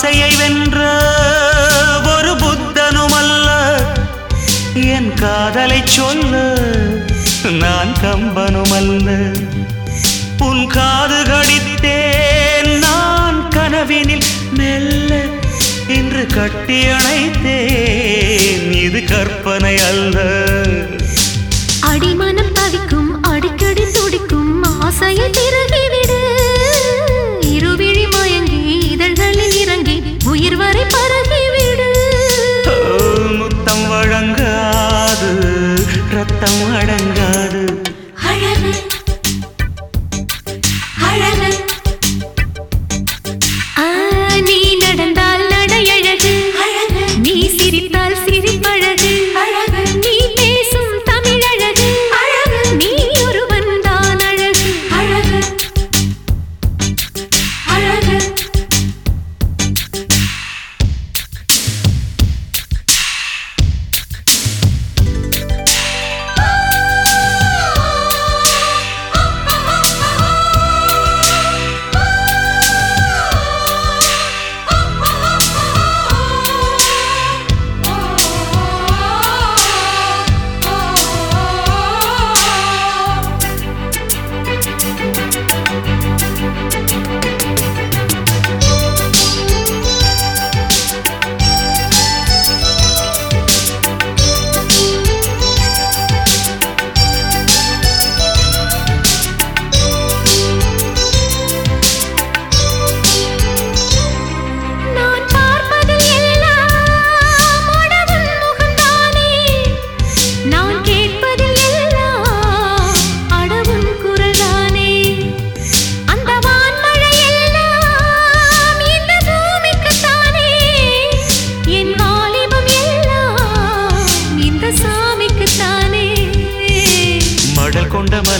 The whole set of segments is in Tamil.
ஆசையை வென்ற ஒரு புத்தனும் அல்ல என் காதலை சொல்ல நான் கம்பனும் அல்ல உன் காது கடித்தேன் நான் கனவினில் மெல்ல இன்று கட்டியணைத்தேன் இது கற்பனை அல்ல.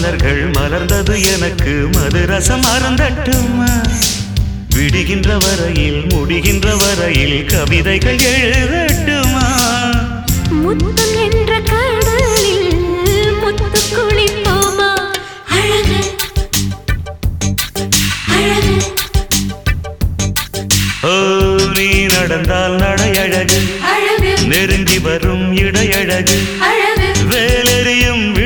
மலர்கள் மலர்ந்தது எனக்கு மதுரசம் அருந்தட்டுமா விடுகின்ற வரையில் முடிகின்ற வரையில் கவிதைகள் எழுதட்டுமா? முத்தம் என்ற கடலில் முத்து குளிப்போமா? அழகு அழகு. ஓ நீ நடந்தால் நடையழகு. அழகு. நெருங்கி வரும் இடையழகு. வேலெறியும்